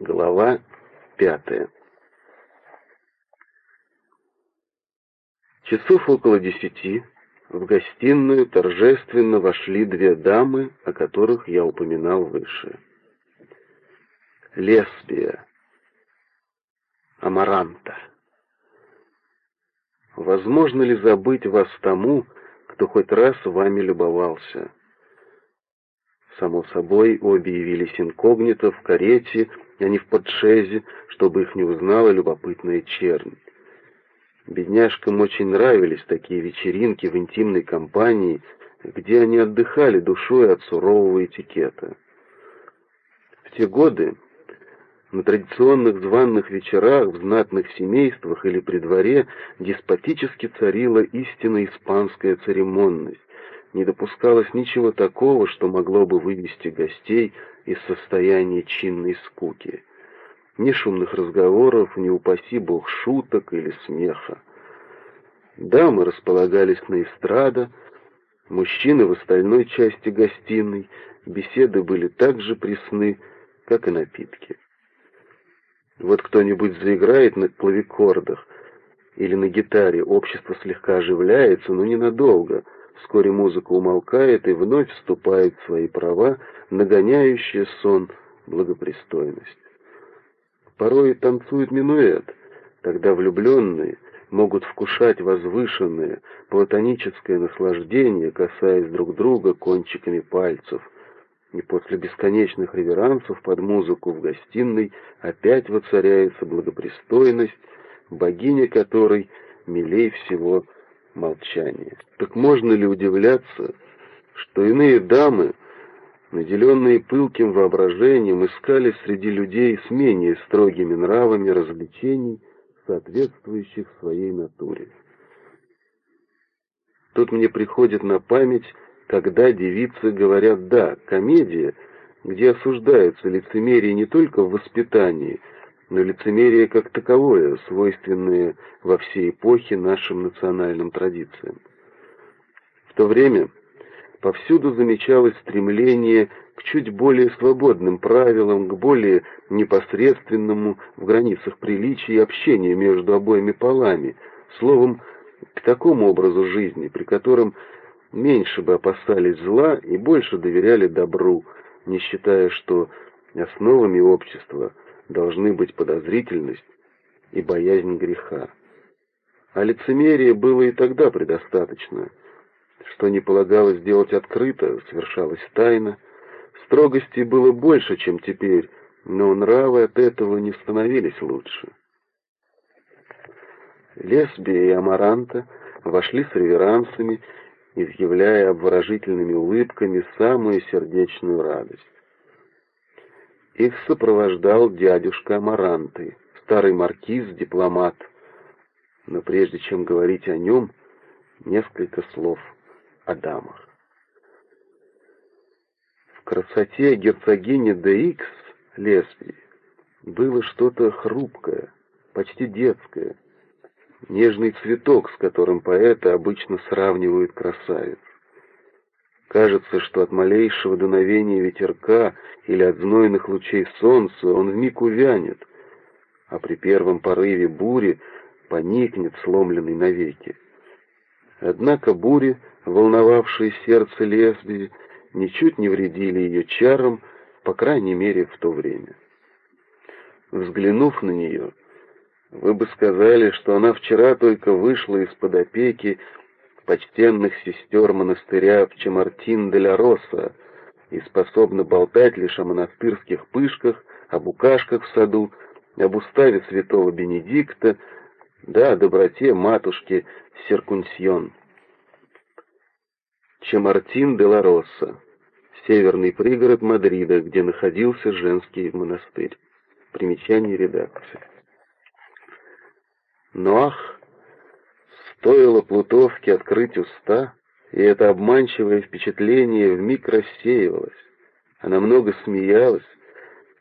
Глава пятая. Часов около десяти в гостиную торжественно вошли две дамы, о которых я упоминал выше. Лесбия, Амаранта. Возможно ли забыть вас тому, кто хоть раз вами любовался? Само собой, обе явились инкогнито в карете, а не в подшезе, чтобы их не узнала любопытная чернь. Бедняжкам очень нравились такие вечеринки в интимной компании, где они отдыхали душой от сурового этикета. В те годы на традиционных званных вечерах в знатных семействах или при дворе деспотически царила истинно испанская церемонность. Не допускалось ничего такого, что могло бы вывести гостей из состояния чинной скуки ни шумных разговоров, ни, упаси бог, шуток или смеха. Дамы располагались на эстрада, мужчины в остальной части гостиной, беседы были так же пресны, как и напитки. Вот кто-нибудь заиграет на клавикордах или на гитаре, общество слегка оживляется, но ненадолго. Вскоре музыка умолкает и вновь вступает в свои права, нагоняющая сон благопристойность. Порой танцует минуэт, тогда влюбленные могут вкушать возвышенное, платоническое наслаждение, касаясь друг друга кончиками пальцев, и после бесконечных реверансов под музыку в гостиной опять воцаряется благопристойность, богиня которой милей всего молчание. Так можно ли удивляться, что иные дамы наделенные пылким воображением, искали среди людей с менее строгими нравами развлечений, соответствующих своей натуре. Тут мне приходит на память, когда девицы говорят «да», комедия, где осуждается лицемерие не только в воспитании, но лицемерие как таковое, свойственное во всей эпохе нашим национальным традициям. В то время Повсюду замечалось стремление к чуть более свободным правилам, к более непосредственному в границах приличия общения между обоими полами, словом, к такому образу жизни, при котором меньше бы опасались зла и больше доверяли добру, не считая, что основами общества должны быть подозрительность и боязнь греха. А лицемерия было и тогда предостаточно – что не полагалось делать открыто, совершалось тайно. Строгости было больше, чем теперь, но нравы от этого не становились лучше. Лесбия и Амаранта вошли с реверансами, изъявляя обворожительными улыбками самую сердечную радость. Их сопровождал дядюшка Амаранты, старый маркиз, дипломат. Но прежде чем говорить о нем, несколько слов — о дамах. В красоте герцогини де Икс лесбии было что-то хрупкое, почти детское, нежный цветок, с которым поэты обычно сравнивают красавиц. Кажется, что от малейшего дуновения ветерка или от знойных лучей солнца он вмиг увянет, а при первом порыве бури поникнет, сломленный навеки. Однако бури волновавшие сердце лесбии, ничуть не вредили ее чарам, по крайней мере, в то время. Взглянув на нее, вы бы сказали, что она вчера только вышла из-под опеки почтенных сестер монастыря в Чемартин де ла Роса и способна болтать лишь о монастырских пышках, о букашках в саду, об уставе святого Бенедикта, да о доброте матушки Серкунсьон. Чемартин де ла Росса, северный пригород Мадрида, где находился женский монастырь. Примечание редакции. Но ах, стоило Плутовке открыть уста, и это обманчивое впечатление вмиг рассеивалось. Она много смеялась,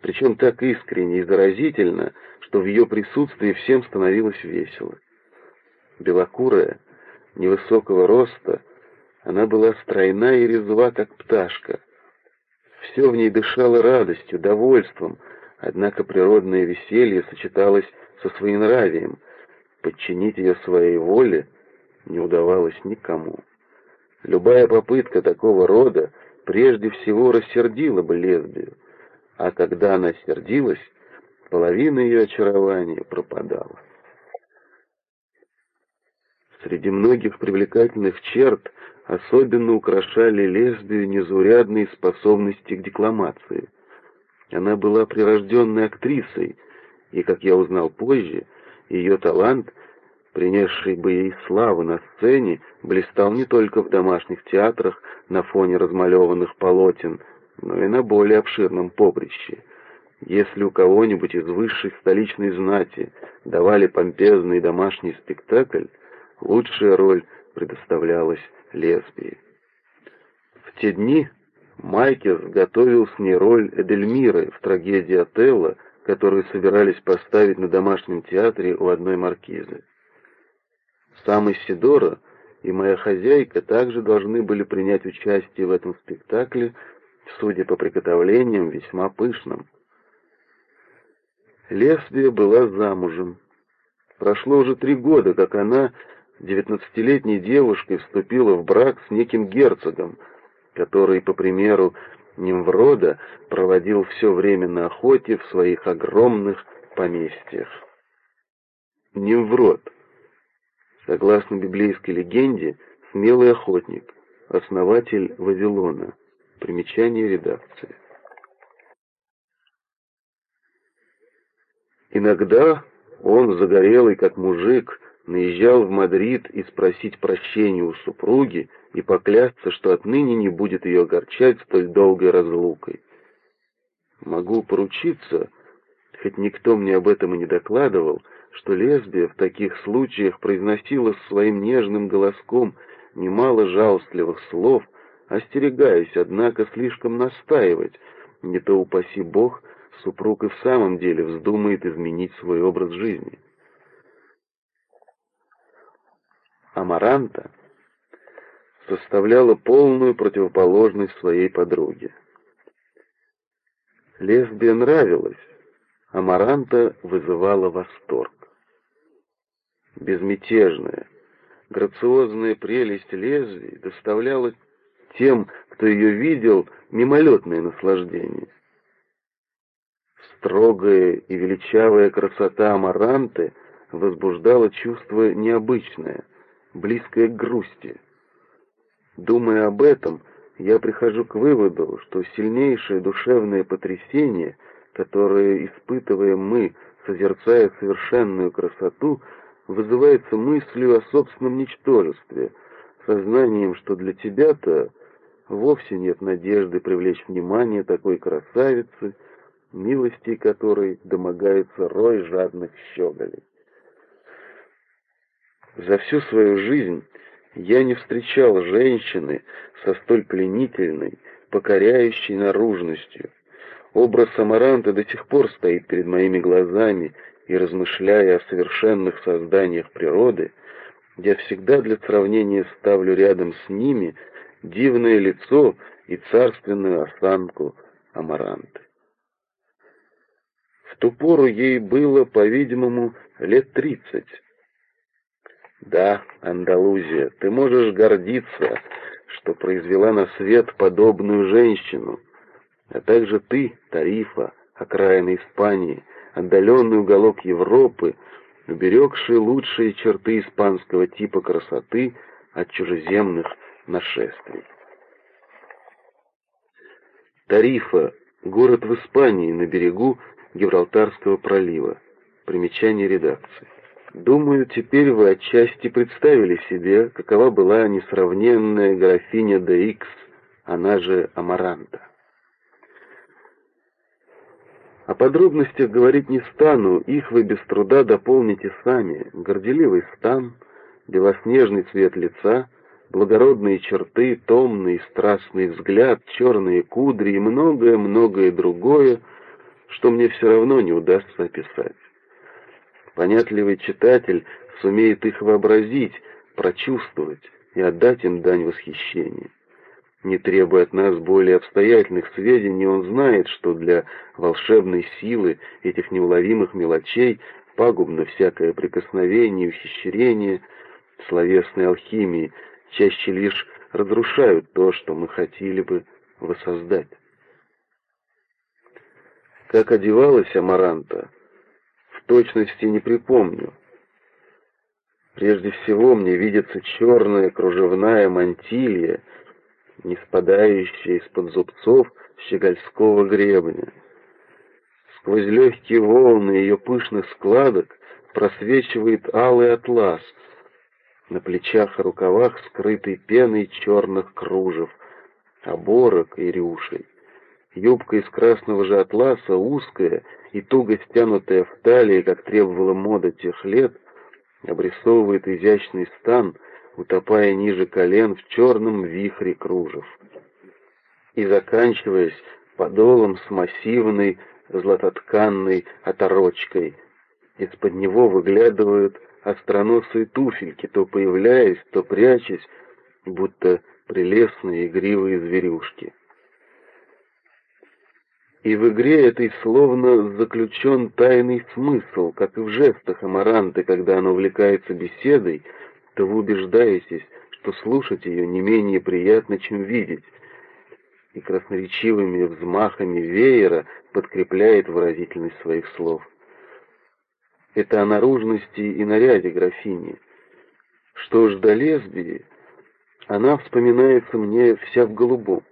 причем так искренне и заразительно, что в ее присутствии всем становилось весело. Белокурая, невысокого роста, она была стройна и резва, как пташка. Все в ней дышало радостью, довольством, Однако природное веселье сочеталось со своенравием. Подчинить ее своей воле не удавалось никому. Любая попытка такого рода прежде всего рассердила бы лесбию, а когда она сердилась, половина ее очарования пропадала. Среди многих привлекательных черт особенно украшали лесбию незаурядные способности к декламации — она была прирожденной актрисой, и, как я узнал позже, ее талант, принесший бы ей славу на сцене, блистал не только в домашних театрах на фоне размалеванных полотен, но и на более обширном поприще. Если у кого-нибудь из высшей столичной знати давали помпезный домашний спектакль, лучшая роль предоставлялась лесбии. В те дни Майкес готовил с ней роль Эдельмиры в трагедии Отелло, которую собирались поставить на домашнем театре у одной маркизы. Сам Исидора и моя хозяйка также должны были принять участие в этом спектакле, судя по приготовлениям, весьма пышным. Лесбия была замужем. Прошло уже три года, как она, девятнадцатилетней девушкой, вступила в брак с неким герцогом — который, по примеру Немврода, проводил все время на охоте в своих огромных поместьях. Немврод, согласно библейской легенде, смелый охотник, основатель Вавилона. Примечание редакции. Иногда он, загорелый как мужик, наезжал в Мадрид и спросить прощения у супруги и поклясться, что отныне не будет ее огорчать столь долгой разлукой. Могу поручиться, хоть никто мне об этом и не докладывал, что лесбия в таких случаях произносила своим нежным голоском немало жалостливых слов, остерегаясь, однако, слишком настаивать, не то, упаси Бог, супруг и в самом деле вздумает изменить свой образ жизни. Амаранта составляла полную противоположность своей подруге. Лесбия нравилась, Амаранта вызывала восторг. Безмятежная, грациозная прелесть лезвий доставляла тем, кто ее видел, мимолетное наслаждение. Строгая и величавая красота Амаранты возбуждала чувство необычное, близкое к грусти. Думая об этом, я прихожу к выводу, что сильнейшее душевное потрясение, которое испытываем мы, созерцая совершенную красоту, вызывается мыслью о собственном ничтожестве, сознанием, что для тебя-то вовсе нет надежды привлечь внимание такой красавицы, милости которой домогается рой жадных щеголей. За всю свою жизнь я не встречал женщины со столь пленительной, покоряющей наружностью. Образ Амаранта до сих пор стоит перед моими глазами, и, размышляя о совершенных созданиях природы, я всегда для сравнения ставлю рядом с ними дивное лицо и царственную осанку Амаранты. В ту пору ей было, по-видимому, лет тридцать, да, Андалузия, ты можешь гордиться, что произвела на свет подобную женщину, а также ты, Тарифа, окраина Испании, отдаленный уголок Европы, уберегший лучшие черты испанского типа красоты от чужеземных нашествий. Тарифа — город в Испании на берегу Гибралтарского пролива. Примечание редакции. Думаю, теперь вы отчасти представили себе, какова была несравненная графиня де она же Амаранта. О подробностях говорить не стану, их вы без труда дополните сами. Горделивый стан, белоснежный цвет лица, благородные черты, томный страстный взгляд, черные кудри и многое-многое другое, что мне все равно не удастся описать. Понятливый читатель сумеет их вообразить, прочувствовать и отдать им дань восхищения. Не требуя от нас более обстоятельных сведений, он знает, что для волшебной силы этих неуловимых мелочей пагубно всякое прикосновение, ухищрение, словесной алхимии чаще лишь разрушают то, что мы хотели бы воссоздать. Как одевалась Амаранта, точности не припомню. Прежде всего мне видится черная кружевная мантилья, не спадающая из-под зубцов щегольского гребня. Сквозь легкие волны ее пышных складок просвечивает алый атлас, на плечах и рукавах скрытый пеной черных кружев, оборок и рюшей. Юбка из красного же атласа, узкая и туго стянутая в талии, как требовала мода тех лет, обрисовывает изящный стан, утопая ниже колен в черном вихре кружев. И заканчиваясь подолом с массивной златотканной оторочкой, из-под него выглядывают остроносые туфельки, то появляясь, то прячась, будто прелестные игривые зверюшки. И в игре этой словно заключен тайный смысл, как и в жестах Амаранты, когда она увлекается беседой, то вы убеждаетесь, что слушать ее не менее приятно, чем видеть, и красноречивыми взмахами веера подкрепляет выразительность своих слов. Это о наружности и наряде графини. Что ж до лесбии, она вспоминается мне вся в голубом.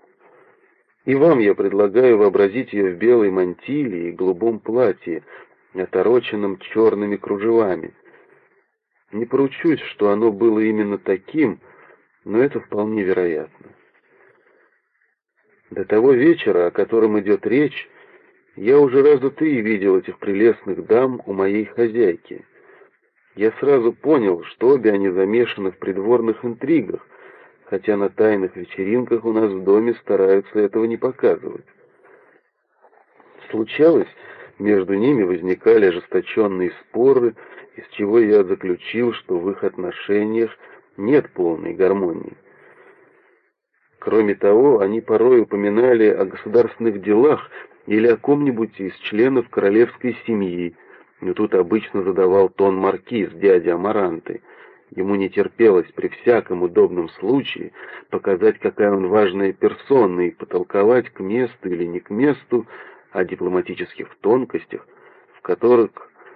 И вам я предлагаю вообразить ее в белой мантиле и голубом платье, отороченном черными кружевами. Не поручусь, что оно было именно таким, но это вполне вероятно. До того вечера, о котором идет речь, я уже раза три видел этих прелестных дам у моей хозяйки. Я сразу понял, что обе они замешаны в придворных интригах, хотя на тайных вечеринках у нас в доме стараются этого не показывать. Случалось, между ними возникали ожесточенные споры, из чего я заключил, что в их отношениях нет полной гармонии. Кроме того, они порой упоминали о государственных делах или о ком-нибудь из членов королевской семьи, но тут обычно задавал тон маркиз, дядя Амаранты — Ему не терпелось при всяком удобном случае показать, какая он важная персона, и потолковать к месту или не к месту о дипломатических тонкостях, в которых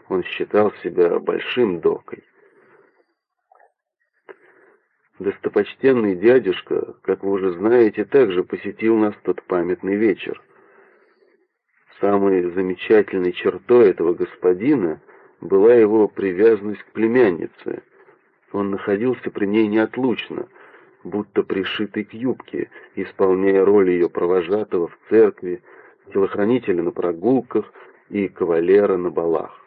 он считал себя большим докой. Достопочтенный дядюшка, как вы уже знаете, также посетил нас тот памятный вечер. Самой замечательной чертой этого господина была его привязанность к племяннице — он находился при ней неотлучно, будто пришитый к юбке, исполняя роль ее провожатого в церкви, телохранителя на прогулках и кавалера на балах.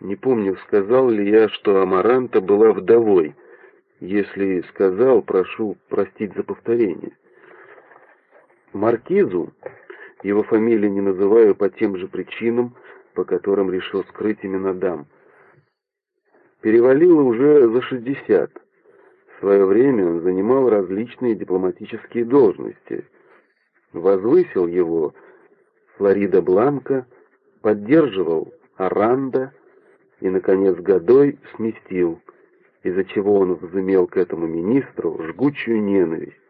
Не помню, сказал ли я, что Амаранта была вдовой. Если сказал, прошу простить за повторение. Маркизу, его фамилию не называю по тем же причинам, по которым решил скрыть имена дам, перевалило уже за 60. В свое время он занимал различные дипломатические должности. Возвысил его Флорида Бланка, поддерживал Аранда и, наконец, Годой сместил, из-за чего он возымел к этому министру жгучую ненависть.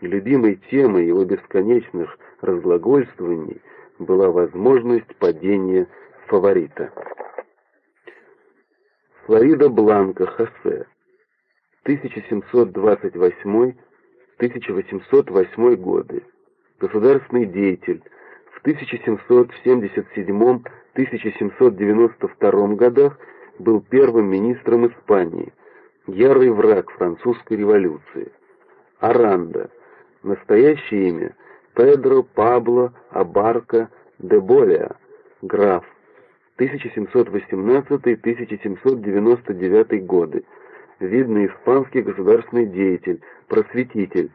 И любимой темой его бесконечных разглагольствований была возможность падения фаворита. Флорида Бланка, Хосе. 1728-1808 годы. Государственный деятель. В 1777-1792 годах был первым министром Испании. Ярый враг французской революции. Аранда. Настоящее имя Педро Пабло Абарка де Болеа, граф 1718-1799 годы. Видный испанский государственный деятель, просветитель.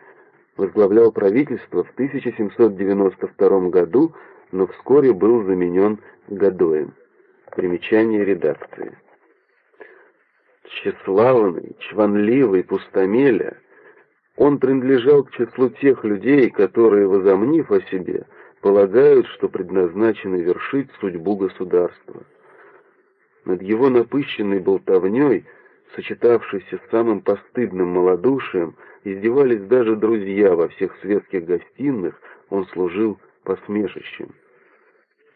Возглавлял правительство в 1792 году, но вскоре был заменен Гадоем. Примечание редакции. Тщеславный, чванливый пустомеля, Он принадлежал к числу тех людей, которые, возомнив о себе, полагают, что предназначены вершить судьбу государства. Над его напыщенной болтовней, сочетавшейся с самым постыдным малодушием, издевались даже друзья во всех светских гостиных, он служил посмешищем.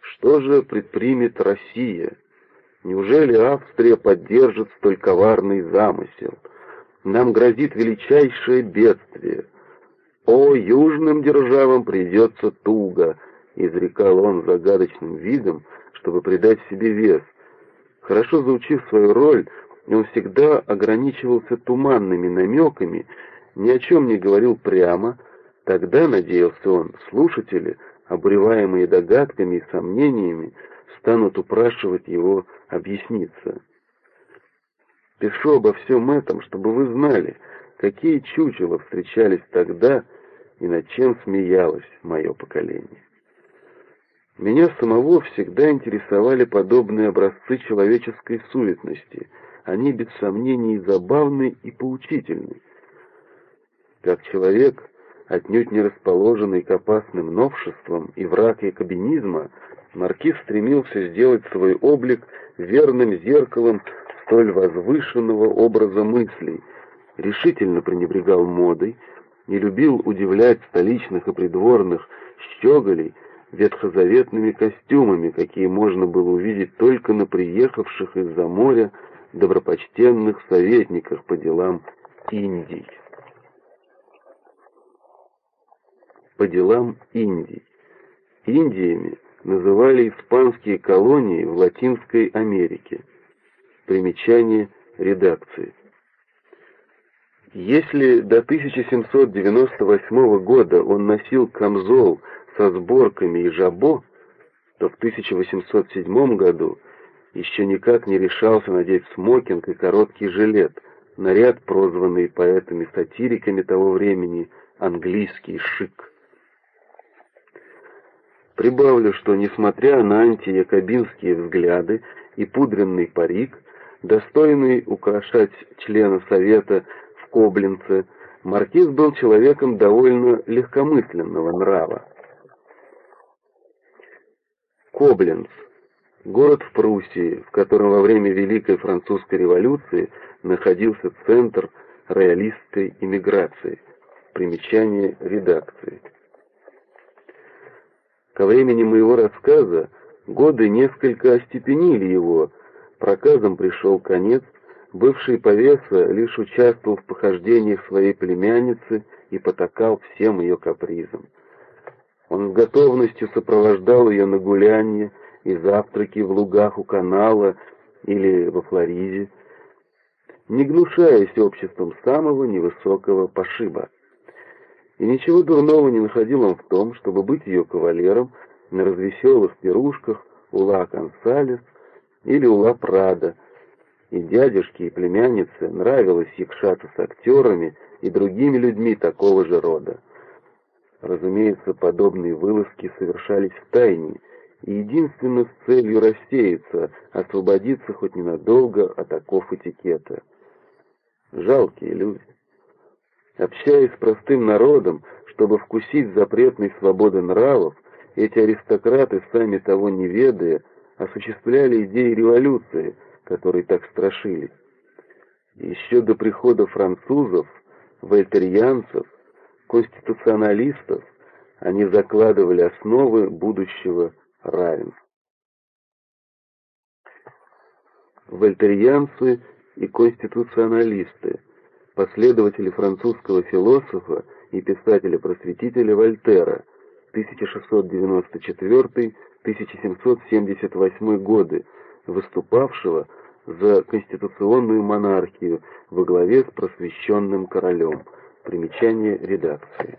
Что же предпримет Россия? Неужели Австрия поддержит столь коварный замысел? Нам грозит величайшее бедствие. О, южным державам придется туго, изрекал он загадочным видом, чтобы придать себе вес. Хорошо заучив свою роль, он всегда ограничивался туманными намеками, ни о чем не говорил прямо. Тогда, надеялся он, слушатели, обуреваемые догадками и сомнениями, станут упрашивать его объясниться. Пишу обо всем этом, чтобы вы знали, какие чучела встречались тогда и над чем смеялось мое поколение. Меня самого всегда интересовали подобные образцы человеческой суетности. Они, без сомнений, забавны и поучительны. Как человек, отнюдь не расположенный к опасным новшествам и враг якобинизма, маркиз стремился сделать свой облик верным зеркалом столь возвышенного образа мыслей, решительно пренебрегал модой, не любил удивлять столичных и придворных щеголей ветхозаветными костюмами, какие можно было увидеть только на приехавших из-за моря добропочтенных советниках по делам Индии. По делам Индии. Индиями называли испанские колонии в Латинской Америке. Примечание редакции. Если до 1798 года он носил камзол со сборками и жабо, то в 1807 году еще никак не решался надеть смокинг и короткий жилет, наряд, прозванный поэтами-сатириками того времени «английский шик». Прибавлю, что, несмотря на антиякобинские взгляды и пудренный парик, достойный украшать члена Совета в Коблинце, маркиз был человеком довольно легкомысленного нрава. Кобленц – город в Пруссии, в котором во время Великой Французской революции находился центр роялистской иммиграции. Примечание редакции. Ко времени моего рассказа годы несколько остепенили его, проказом пришел конец, бывший повеса лишь участвовал в похождениях своей племянницы и потакал всем ее капризам. Он с готовностью сопровождал ее на гулянье и завтраки в лугах у канала или во Флориде, не гнушаясь обществом самого невысокого пошиба. И ничего дурного не находил он в том, чтобы быть ее кавалером на развеселых пирушках у Ла Консалес или у Ла Прада, и дядюшке и племяннице нравилось якшаться с актерами и другими людьми такого же рода. Разумеется, подобные вылазки совершались в тайне, и единственно с целью рассеяться, освободиться хоть ненадолго от оков этикета. Жалкие люди. Общаясь с простым народом, чтобы вкусить запретной свободы нравов, эти аристократы, сами того не ведая, осуществляли идеи революции, которые так страшились. Еще до прихода французов, вольтерьянцев, конституционалистов они закладывали основы будущего равенства. Вольтерьянцы и конституционалисты, последователи французского философа и писателя-просветителя Вольтера, 1694-1778 годы, выступавшего за конституционную монархию во главе с просвещенным королем. Примечание редакции.